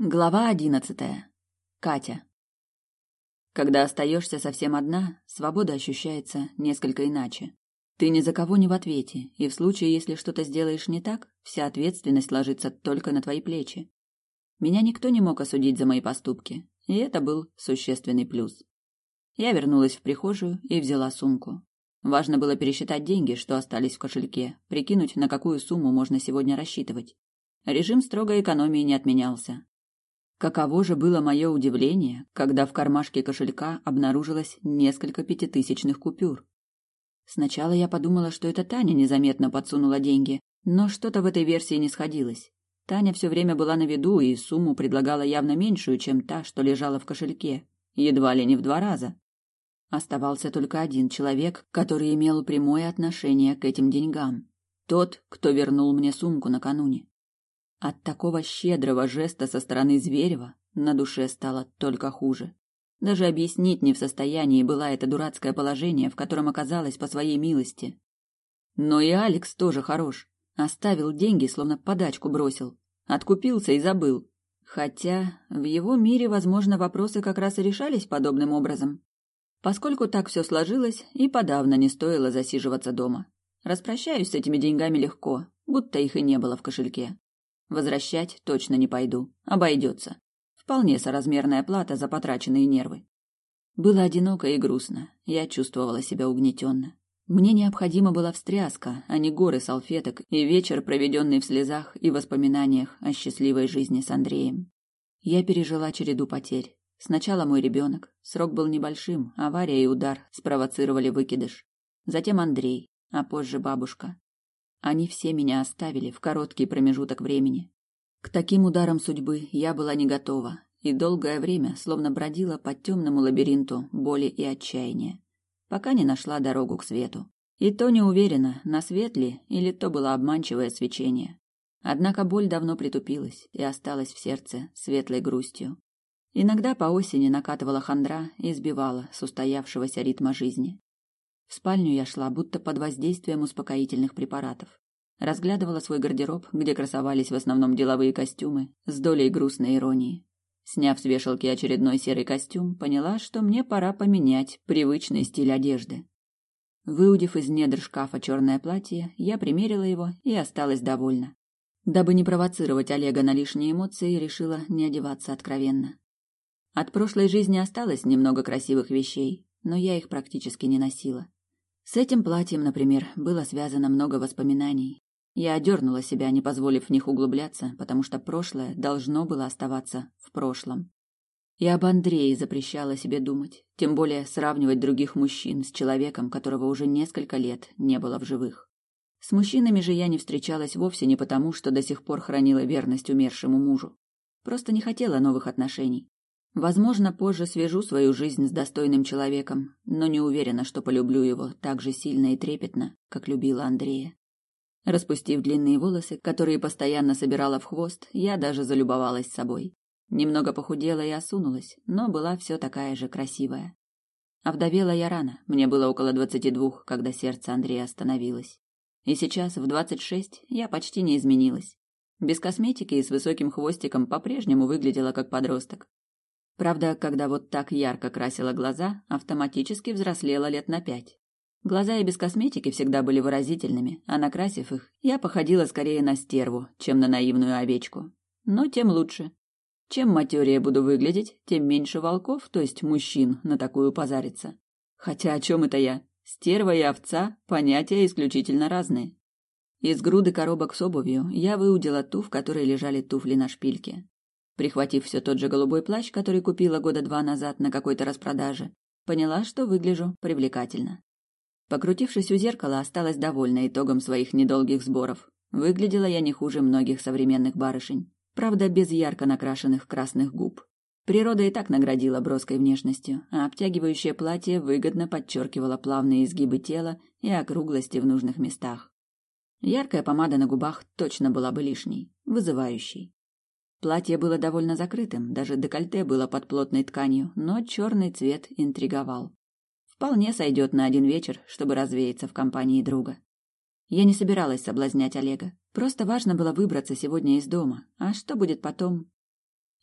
Глава одиннадцатая. Катя. Когда остаешься совсем одна, свобода ощущается несколько иначе. Ты ни за кого не в ответе, и в случае, если что-то сделаешь не так, вся ответственность ложится только на твои плечи. Меня никто не мог осудить за мои поступки, и это был существенный плюс. Я вернулась в прихожую и взяла сумку. Важно было пересчитать деньги, что остались в кошельке, прикинуть, на какую сумму можно сегодня рассчитывать. Режим строгой экономии не отменялся, Каково же было мое удивление, когда в кармашке кошелька обнаружилось несколько пятитысячных купюр. Сначала я подумала, что это Таня незаметно подсунула деньги, но что-то в этой версии не сходилось. Таня все время была на виду и сумму предлагала явно меньшую, чем та, что лежала в кошельке, едва ли не в два раза. Оставался только один человек, который имел прямое отношение к этим деньгам. Тот, кто вернул мне сумку накануне. От такого щедрого жеста со стороны Зверева на душе стало только хуже. Даже объяснить не в состоянии была это дурацкое положение, в котором оказалась по своей милости. Но и Алекс тоже хорош. Оставил деньги, словно подачку бросил. Откупился и забыл. Хотя в его мире, возможно, вопросы как раз и решались подобным образом. Поскольку так все сложилось, и подавно не стоило засиживаться дома. Распрощаюсь с этими деньгами легко, будто их и не было в кошельке. Возвращать точно не пойду. Обойдется. Вполне соразмерная плата за потраченные нервы. Было одиноко и грустно. Я чувствовала себя угнетенно. Мне необходима была встряска, а не горы салфеток и вечер, проведенный в слезах и воспоминаниях о счастливой жизни с Андреем. Я пережила череду потерь. Сначала мой ребенок. Срок был небольшим, авария и удар спровоцировали выкидыш. Затем Андрей, а позже бабушка. Они все меня оставили в короткий промежуток времени. К таким ударам судьбы я была не готова и долгое время словно бродила по темному лабиринту боли и отчаяния, пока не нашла дорогу к свету. И то не уверена, на свет ли или то было обманчивое свечение. Однако боль давно притупилась и осталась в сердце светлой грустью. Иногда по осени накатывала хандра и сбивала с устоявшегося ритма жизни. В спальню я шла, будто под воздействием успокоительных препаратов. Разглядывала свой гардероб, где красовались в основном деловые костюмы, с долей грустной иронии. Сняв с вешалки очередной серый костюм, поняла, что мне пора поменять привычный стиль одежды. Выудив из недр шкафа черное платье, я примерила его и осталась довольна. Дабы не провоцировать Олега на лишние эмоции, решила не одеваться откровенно. От прошлой жизни осталось немного красивых вещей, но я их практически не носила. С этим платьем, например, было связано много воспоминаний. Я одернула себя, не позволив в них углубляться, потому что прошлое должно было оставаться в прошлом. И об Андрее запрещала себе думать, тем более сравнивать других мужчин с человеком, которого уже несколько лет не было в живых. С мужчинами же я не встречалась вовсе не потому, что до сих пор хранила верность умершему мужу. Просто не хотела новых отношений. Возможно, позже свяжу свою жизнь с достойным человеком, но не уверена, что полюблю его так же сильно и трепетно, как любила Андрея. Распустив длинные волосы, которые постоянно собирала в хвост, я даже залюбовалась собой. Немного похудела и осунулась, но была все такая же красивая. Овдовела я рано, мне было около двадцати двух, когда сердце Андрея остановилось. И сейчас, в двадцать шесть, я почти не изменилась. Без косметики и с высоким хвостиком по-прежнему выглядела как подросток. Правда, когда вот так ярко красила глаза, автоматически взрослела лет на пять. Глаза и без косметики всегда были выразительными, а накрасив их, я походила скорее на стерву, чем на наивную овечку. Но тем лучше. Чем матерее буду выглядеть, тем меньше волков, то есть мужчин, на такую позариться. Хотя о чем это я? Стерва и овца – понятия исключительно разные. Из груды коробок с обувью я выудила ту, в которой лежали туфли на шпильке. Прихватив все тот же голубой плащ, который купила года два назад на какой-то распродаже, поняла, что выгляжу привлекательно. Покрутившись у зеркала, осталась довольна итогом своих недолгих сборов. Выглядела я не хуже многих современных барышень. Правда, без ярко накрашенных красных губ. Природа и так наградила броской внешностью, а обтягивающее платье выгодно подчеркивало плавные изгибы тела и округлости в нужных местах. Яркая помада на губах точно была бы лишней, вызывающей. Платье было довольно закрытым, даже декольте было под плотной тканью, но черный цвет интриговал. Вполне сойдет на один вечер, чтобы развеяться в компании друга. Я не собиралась соблазнять Олега. Просто важно было выбраться сегодня из дома. А что будет потом?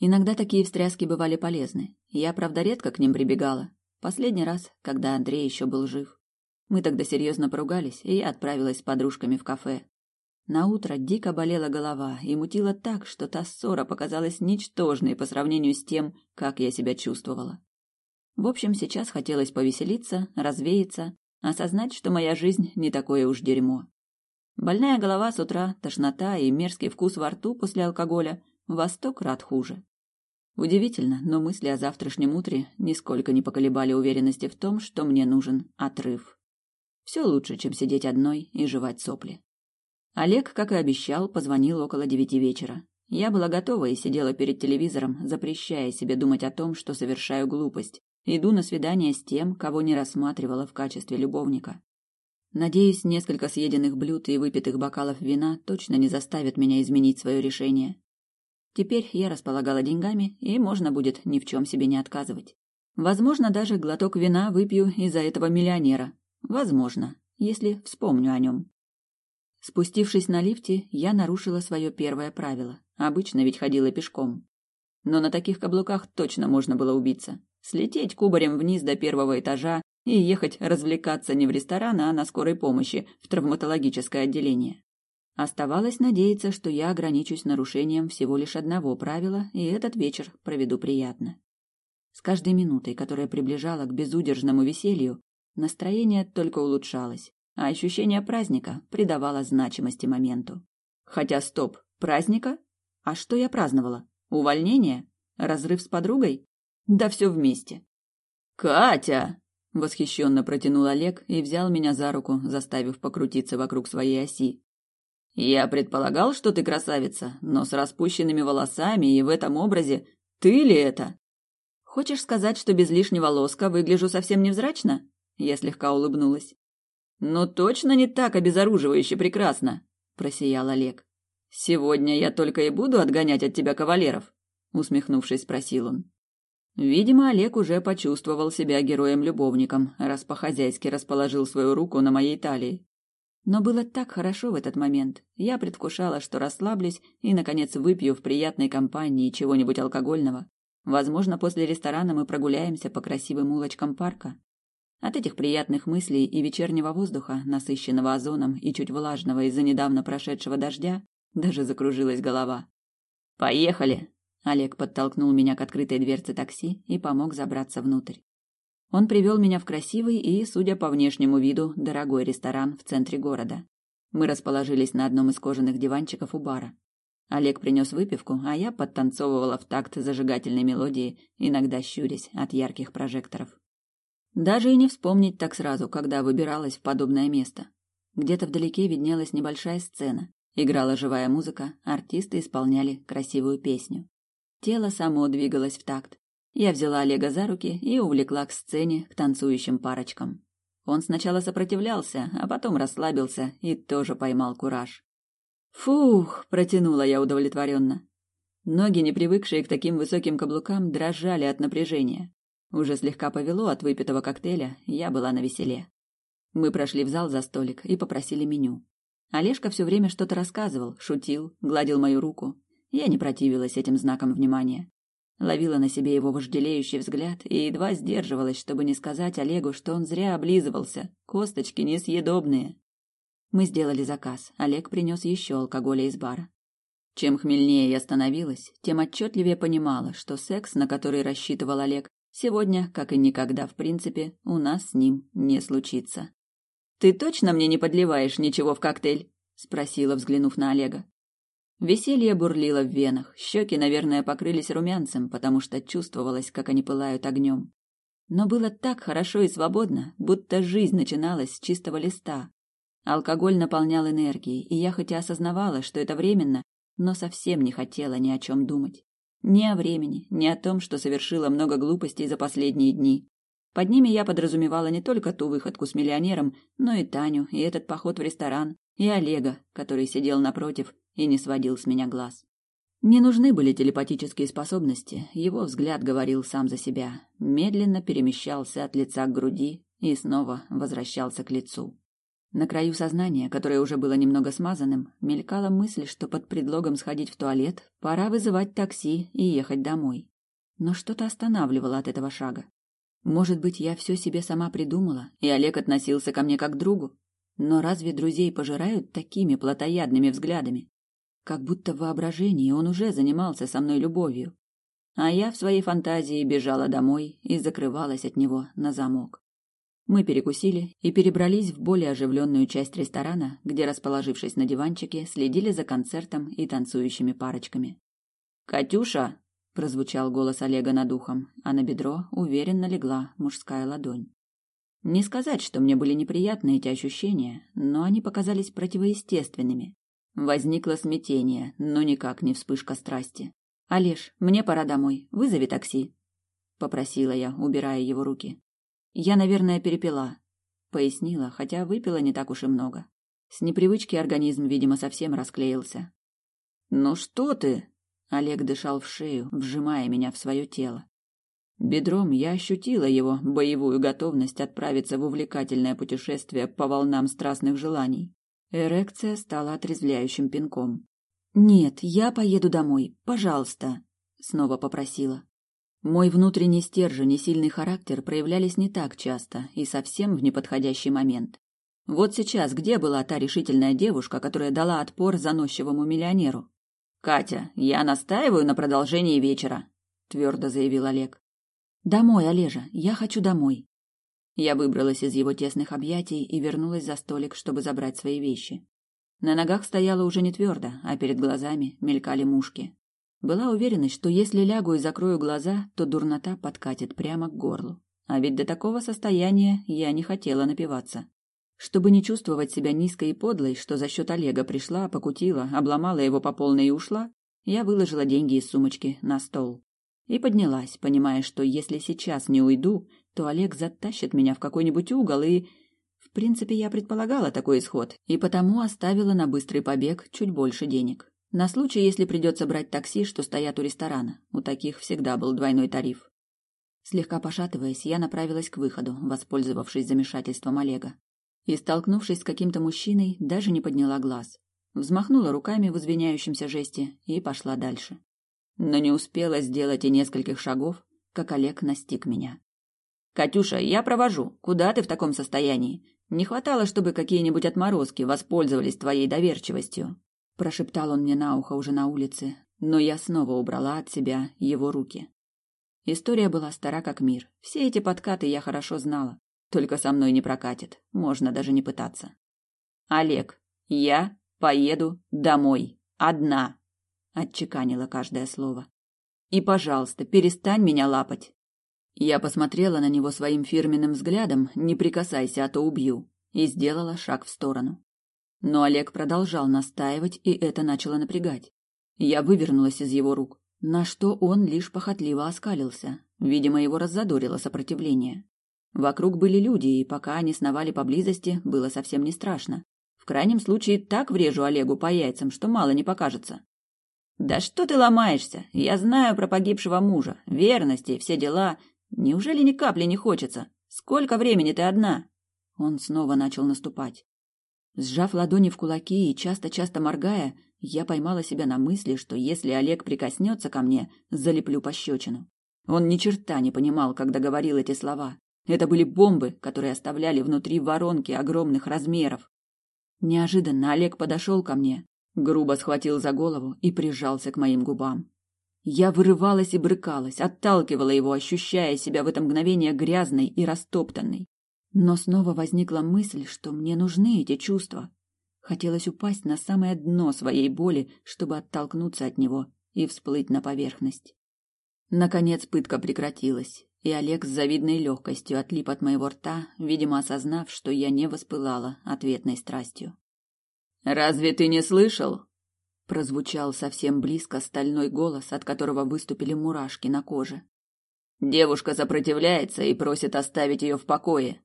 Иногда такие встряски бывали полезны. Я, правда, редко к ним прибегала. Последний раз, когда Андрей еще был жив. Мы тогда серьезно поругались, и я отправилась с подружками в кафе. На утро дико болела голова и мутила так, что та ссора показалась ничтожной по сравнению с тем, как я себя чувствовала. В общем, сейчас хотелось повеселиться, развеяться, осознать, что моя жизнь не такое уж дерьмо. Больная голова с утра, тошнота и мерзкий вкус во рту после алкоголя во сто крат хуже. Удивительно, но мысли о завтрашнем утре нисколько не поколебали уверенности в том, что мне нужен отрыв. Все лучше, чем сидеть одной и жевать сопли. Олег, как и обещал, позвонил около девяти вечера. Я была готова и сидела перед телевизором, запрещая себе думать о том, что совершаю глупость. Иду на свидание с тем, кого не рассматривала в качестве любовника. Надеюсь, несколько съеденных блюд и выпитых бокалов вина точно не заставят меня изменить свое решение. Теперь я располагала деньгами, и можно будет ни в чем себе не отказывать. Возможно, даже глоток вина выпью из-за этого миллионера. Возможно, если вспомню о нем. Спустившись на лифте, я нарушила свое первое правило. Обычно ведь ходила пешком. Но на таких каблуках точно можно было убиться. Слететь кубарем вниз до первого этажа и ехать развлекаться не в ресторан, а на скорой помощи, в травматологическое отделение. Оставалось надеяться, что я ограничусь нарушением всего лишь одного правила, и этот вечер проведу приятно. С каждой минутой, которая приближала к безудержному веселью, настроение только улучшалось, а ощущение праздника придавало значимости моменту. Хотя стоп, праздника? А что я праздновала? Увольнение? Разрыв с подругой? Да все вместе. «Катя!» Восхищенно протянул Олег и взял меня за руку, заставив покрутиться вокруг своей оси. Я предполагал, что ты красавица, но с распущенными волосами и в этом образе ты ли это? Хочешь сказать, что без лишнего лоска выгляжу совсем невзрачно? Я слегка улыбнулась. Но точно не так обезоруживающе прекрасно, просиял Олег. Сегодня я только и буду отгонять от тебя кавалеров, усмехнувшись, спросил он. Видимо, Олег уже почувствовал себя героем-любовником, раз по-хозяйски расположил свою руку на моей талии. Но было так хорошо в этот момент. Я предвкушала, что расслаблюсь и, наконец, выпью в приятной компании чего-нибудь алкогольного. Возможно, после ресторана мы прогуляемся по красивым улочкам парка. От этих приятных мыслей и вечернего воздуха, насыщенного озоном и чуть влажного из-за недавно прошедшего дождя, даже закружилась голова. «Поехали!» Олег подтолкнул меня к открытой дверце такси и помог забраться внутрь. Он привел меня в красивый и, судя по внешнему виду, дорогой ресторан в центре города. Мы расположились на одном из кожаных диванчиков у бара. Олег принес выпивку, а я подтанцовывала в такт зажигательной мелодии, иногда щурясь от ярких прожекторов. Даже и не вспомнить так сразу, когда выбиралась в подобное место. Где-то вдалеке виднелась небольшая сцена. Играла живая музыка, артисты исполняли красивую песню. Тело само двигалось в такт. Я взяла Олега за руки и увлекла к сцене, к танцующим парочкам. Он сначала сопротивлялся, а потом расслабился и тоже поймал кураж. «Фух!» – протянула я удовлетворенно. Ноги, не привыкшие к таким высоким каблукам, дрожали от напряжения. Уже слегка повело от выпитого коктейля, я была на веселе. Мы прошли в зал за столик и попросили меню. Олежка все время что-то рассказывал, шутил, гладил мою руку. Я не противилась этим знакам внимания. Ловила на себе его вожделеющий взгляд и едва сдерживалась, чтобы не сказать Олегу, что он зря облизывался. Косточки несъедобные. Мы сделали заказ. Олег принес еще алкоголя из бара. Чем хмельнее я становилась, тем отчетливее понимала, что секс, на который рассчитывал Олег, сегодня, как и никогда в принципе, у нас с ним не случится. «Ты точно мне не подливаешь ничего в коктейль?» – спросила, взглянув на Олега. Веселье бурлило в венах, щеки, наверное, покрылись румянцем, потому что чувствовалось, как они пылают огнем. Но было так хорошо и свободно, будто жизнь начиналась с чистого листа. Алкоголь наполнял энергией, и я хотя осознавала, что это временно, но совсем не хотела ни о чем думать. Ни о времени, ни о том, что совершила много глупостей за последние дни. Под ними я подразумевала не только ту выходку с миллионером, но и Таню, и этот поход в ресторан, и Олега, который сидел напротив и не сводил с меня глаз. Не нужны были телепатические способности, его взгляд говорил сам за себя, медленно перемещался от лица к груди и снова возвращался к лицу. На краю сознания, которое уже было немного смазанным, мелькала мысль, что под предлогом сходить в туалет пора вызывать такси и ехать домой. Но что-то останавливало от этого шага. Может быть, я все себе сама придумала, и Олег относился ко мне как к другу? Но разве друзей пожирают такими плотоядными взглядами? Как будто в воображении он уже занимался со мной любовью. А я в своей фантазии бежала домой и закрывалась от него на замок. Мы перекусили и перебрались в более оживленную часть ресторана, где, расположившись на диванчике, следили за концертом и танцующими парочками. «Катюша!» – прозвучал голос Олега над ухом, а на бедро уверенно легла мужская ладонь. Не сказать, что мне были неприятны эти ощущения, но они показались противоестественными. Возникло смятение, но никак не вспышка страсти. «Олеж, мне пора домой. Вызови такси», — попросила я, убирая его руки. «Я, наверное, перепила», — пояснила, хотя выпила не так уж и много. С непривычки организм, видимо, совсем расклеился. «Ну что ты?» — Олег дышал в шею, вжимая меня в свое тело. Бедром я ощутила его боевую готовность отправиться в увлекательное путешествие по волнам страстных желаний. Эрекция стала отрезвляющим пинком. «Нет, я поеду домой, пожалуйста», — снова попросила. Мой внутренний стержень и сильный характер проявлялись не так часто и совсем в неподходящий момент. Вот сейчас где была та решительная девушка, которая дала отпор заносчивому миллионеру? «Катя, я настаиваю на продолжении вечера», — твердо заявил Олег. «Домой, Олежа, я хочу домой». Я выбралась из его тесных объятий и вернулась за столик, чтобы забрать свои вещи. На ногах стояла уже не твердо, а перед глазами мелькали мушки. Была уверенность, что если лягу и закрою глаза, то дурнота подкатит прямо к горлу. А ведь до такого состояния я не хотела напиваться. Чтобы не чувствовать себя низкой и подлой, что за счет Олега пришла, покутила, обломала его по полной и ушла, я выложила деньги из сумочки на стол. И поднялась, понимая, что если сейчас не уйду, то Олег затащит меня в какой-нибудь угол и в принципе, я предполагала такой исход, и потому оставила на быстрый побег чуть больше денег. На случай, если придется брать такси, что стоят у ресторана. У таких всегда был двойной тариф. Слегка пошатываясь, я направилась к выходу, воспользовавшись замешательством Олега. И, столкнувшись с каким-то мужчиной, даже не подняла глаз. Взмахнула руками в извиняющемся жесте и пошла дальше. Но не успела сделать и нескольких шагов, как Олег настиг меня. «Катюша, я провожу. Куда ты в таком состоянии? Не хватало, чтобы какие-нибудь отморозки воспользовались твоей доверчивостью, прошептал он мне на ухо уже на улице, но я снова убрала от себя его руки. История была стара как мир. Все эти подкаты я хорошо знала. Только со мной не прокатит. Можно даже не пытаться. Олег, я поеду домой. Одна. Отчеканила каждое слово. И, пожалуйста, перестань меня лапать. Я посмотрела на него своим фирменным взглядом «не прикасайся, а то убью» и сделала шаг в сторону. Но Олег продолжал настаивать, и это начало напрягать. Я вывернулась из его рук, на что он лишь похотливо оскалился. Видимо, его раззадорило сопротивление. Вокруг были люди, и пока они сновали поблизости, было совсем не страшно. В крайнем случае, так врежу Олегу по яйцам, что мало не покажется. «Да что ты ломаешься? Я знаю про погибшего мужа, верности все дела, Неужели ни капли не хочется? Сколько времени ты одна? Он снова начал наступать. Сжав ладони в кулаки и часто-часто моргая, я поймала себя на мысли, что если Олег прикоснется ко мне, залеплю пощечину. Он ни черта не понимал, когда говорил эти слова. Это были бомбы, которые оставляли внутри воронки огромных размеров. Неожиданно Олег подошел ко мне, грубо схватил за голову и прижался к моим губам. Я вырывалась и брыкалась, отталкивала его, ощущая себя в это мгновение грязной и растоптанной. Но снова возникла мысль, что мне нужны эти чувства. Хотелось упасть на самое дно своей боли, чтобы оттолкнуться от него и всплыть на поверхность. Наконец пытка прекратилась, и Олег с завидной легкостью отлип от моего рта, видимо, осознав, что я не воспылала ответной страстью. «Разве ты не слышал?» прозвучал совсем близко стальной голос, от которого выступили мурашки на коже. Девушка сопротивляется и просит оставить ее в покое.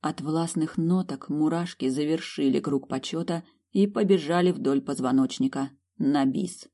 От властных ноток мурашки завершили круг почета и побежали вдоль позвоночника на бис.